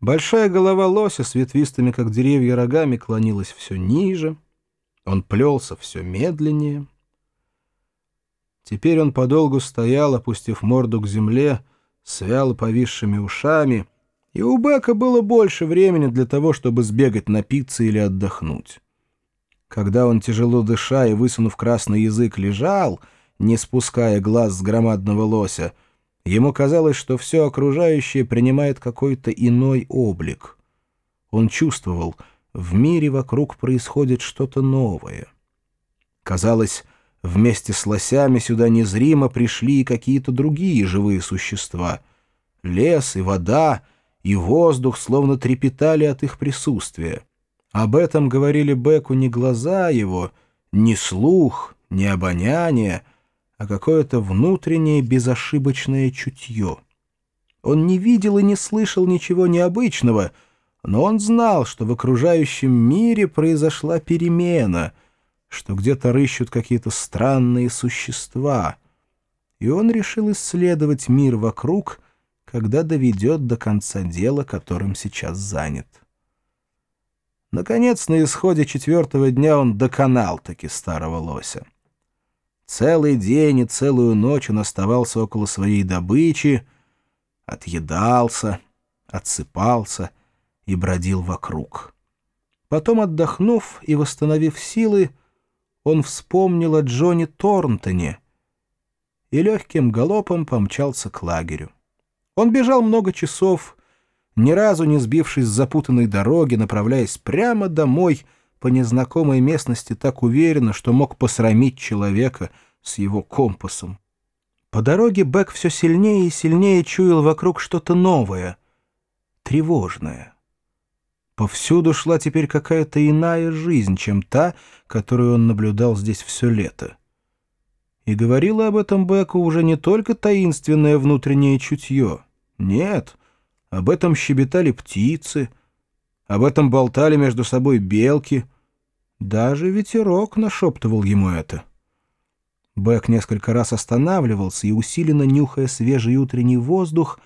Большая голова лося с ветвистыми, как деревья, рогами клонилась все ниже. Он плелся все медленнее. Теперь он подолгу стоял, опустив морду к земле, с вяло повисшими ушами, и у Бека было больше времени для того, чтобы сбегать напиться или отдохнуть. Когда он, тяжело дыша и высунув красный язык, лежал, не спуская глаз с громадного лося, Ему казалось, что все окружающее принимает какой-то иной облик. Он чувствовал, в мире вокруг происходит что-то новое. Казалось, вместе с лосями сюда незримо пришли и какие-то другие живые существа. Лес и вода, и воздух словно трепетали от их присутствия. Об этом говорили Беку не глаза его, не слух, не обоняние, а какое-то внутреннее безошибочное чутье. Он не видел и не слышал ничего необычного, но он знал, что в окружающем мире произошла перемена, что где-то рыщут какие-то странные существа, и он решил исследовать мир вокруг, когда доведет до конца дело, которым сейчас занят. Наконец, на исходе четвертого дня он доконал таки старого лося. Целый день и целую ночь он оставался около своей добычи, отъедался, отсыпался и бродил вокруг. Потом, отдохнув и восстановив силы, он вспомнил о Джоне Торнтоне и легким галопом помчался к лагерю. Он бежал много часов, ни разу не сбившись с запутанной дороги, направляясь прямо домой — по незнакомой местности так уверенно, что мог посрамить человека с его компасом. По дороге Бэк все сильнее и сильнее чуял вокруг что-то новое, тревожное. Повсюду шла теперь какая-то иная жизнь, чем та, которую он наблюдал здесь все лето. И говорило об этом Беку уже не только таинственное внутреннее чутье. Нет, об этом щебетали птицы — об этом болтали между собой белки. Даже ветерок нашептывал ему это. Бэк несколько раз останавливался и, усиленно нюхая свежий утренний воздух,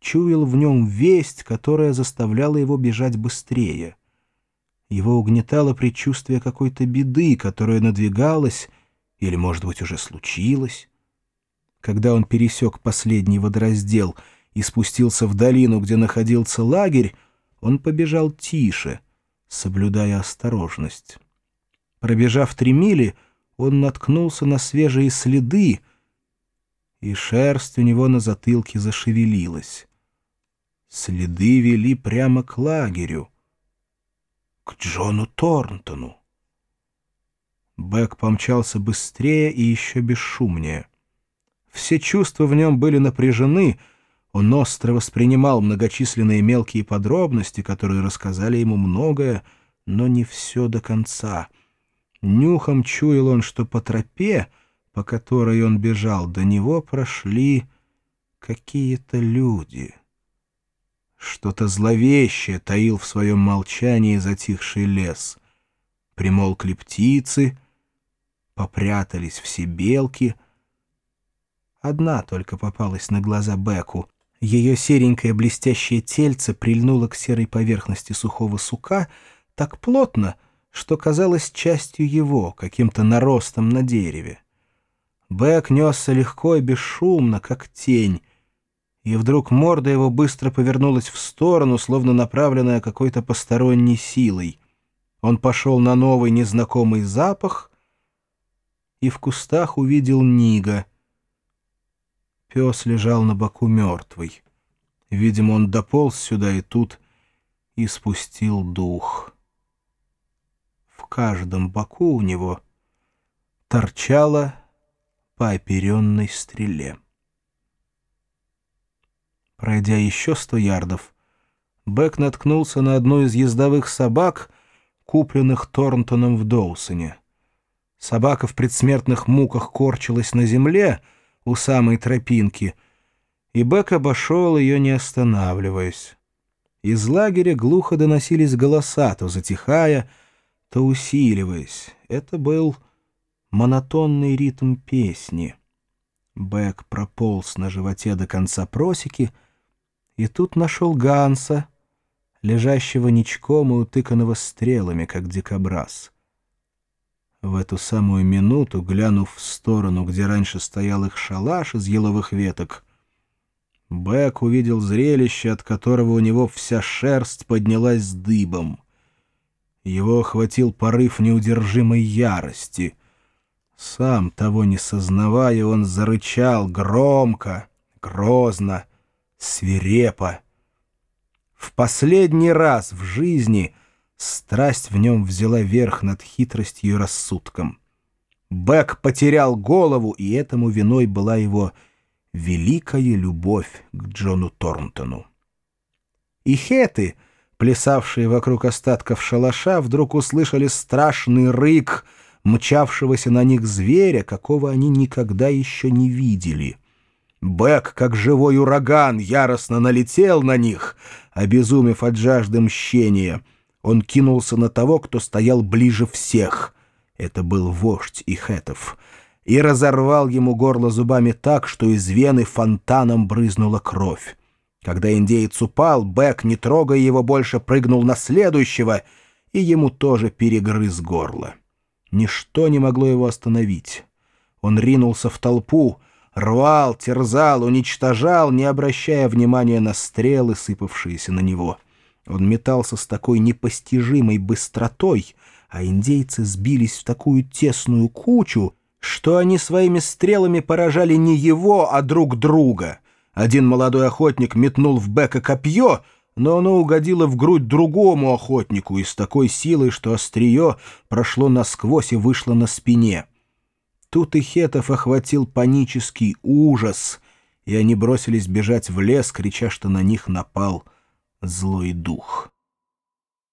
чуял в нем весть, которая заставляла его бежать быстрее. Его угнетало предчувствие какой-то беды, которая надвигалась или, может быть, уже случилась. Когда он пересек последний водораздел и спустился в долину, где находился лагерь, он побежал тише, соблюдая осторожность. Пробежав три мили, он наткнулся на свежие следы, и шерсть у него на затылке зашевелилась. Следы вели прямо к лагерю, к Джону Торнтону. Бэк помчался быстрее и еще бесшумнее. Все чувства в нем были напряжены — он остро воспринимал многочисленные мелкие подробности, которые рассказали ему многое, но не все до конца. Нюхом чуял он, что по тропе, по которой он бежал, до него прошли какие-то люди. Что-то зловещее таил в своем молчании затихший лес. Примолкли птицы, попрятались все белки. Одна только попалась на глаза Беку — ее серенькое блестящее тельце прильнуло к серой поверхности сухого сука так плотно, что казалось частью его, каким-то наростом на дереве. Бэк несся легко и бесшумно, как тень, и вдруг морда его быстро повернулась в сторону, словно направленная какой-то посторонней силой. Он пошел на новый незнакомый запах и в кустах увидел Нига — Пес лежал на боку мертвый. Видимо, он дополз сюда и тут и спустил дух. В каждом боку у него торчало по оперенной стреле. Пройдя еще сто ярдов, Бэк наткнулся на одну из ездовых собак, купленных Торнтоном в Доусоне. Собака в предсмертных муках корчилась на земле — у самой тропинки, и Бек обошел ее, не останавливаясь. Из лагеря глухо доносились голоса, то затихая, то усиливаясь. Это был монотонный ритм песни. Бек прополз на животе до конца просеки, и тут нашел Ганса, лежащего ничком и утыканного стрелами, как дикобраз. В эту самую минуту, глянув в сторону, где раньше стоял их шалаш из еловых веток, Бэк увидел зрелище, от которого у него вся шерсть поднялась дыбом. Его охватил порыв неудержимой ярости. Сам, того не сознавая, он зарычал громко, грозно, свирепо. В последний раз в жизни страсть в нем взяла верх над хитростью и рассудком. Бэк потерял голову, и этому виной была его великая любовь к Джону Торнтону. И хеты, плясавшие вокруг остатков шалаша, вдруг услышали страшный рык мчавшегося на них зверя, какого они никогда еще не видели — Бэк, как живой ураган, яростно налетел на них, обезумев от жажды мщения. Он кинулся на того, кто стоял ближе всех. Это был вождь Ихетов. И разорвал ему горло зубами так, что из вены фонтаном брызнула кровь. Когда индеец упал, Бэк, не трогая его больше, прыгнул на следующего, и ему тоже перегрыз горло. Ничто не могло его остановить. Он ринулся в толпу, рвал, терзал, уничтожал, не обращая внимания на стрелы, сыпавшиеся на него. Он метался с такой непостижимой быстротой, а индейцы сбились в такую тесную кучу, что они своими стрелами поражали не его, а друг друга. Один молодой охотник метнул в Бека копье, но оно угодило в грудь другому охотнику и с такой силой, что острие прошло насквозь и вышло на спине. Тут и хетов охватил панический ужас, и они бросились бежать в лес, крича, что на них напал злой дух.